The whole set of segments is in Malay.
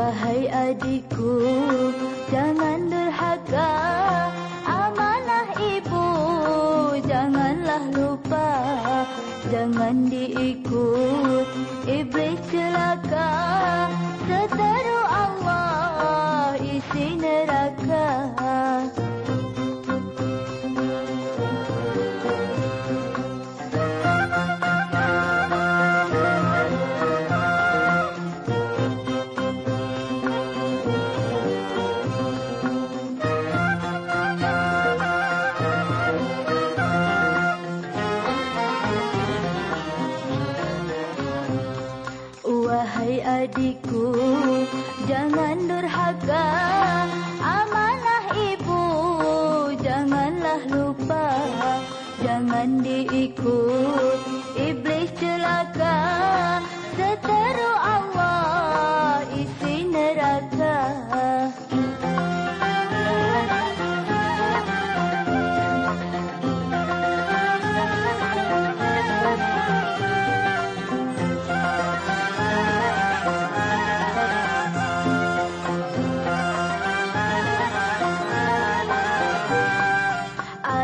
Wahai adikku, jangan derhaka amanah ibu, janganlah lupa, jangan diikut iblis celaka. Setelah Adikku, jangan durhaka Amanah ibu, janganlah lupa Jangan diikut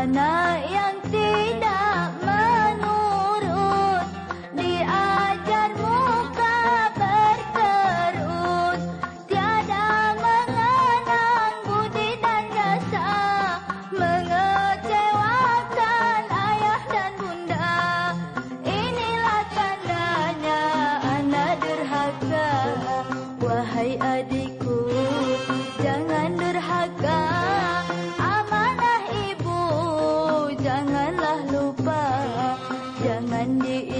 anak yang tidak menurut diajar muka berkerut. Tiada mengenang budi dan jasa mengecewakan ayah dan bunda. Inilah tandanya anak derhaka wahai adik Sunday